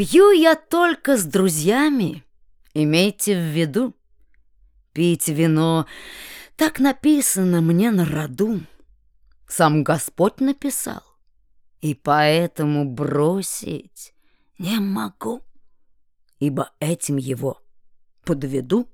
Пью я только с друзьями, имейте в виду. Пить вино, так написано мне на роду. Сам Господь написал, и поэтому бросить не могу, ибо этим его подведу.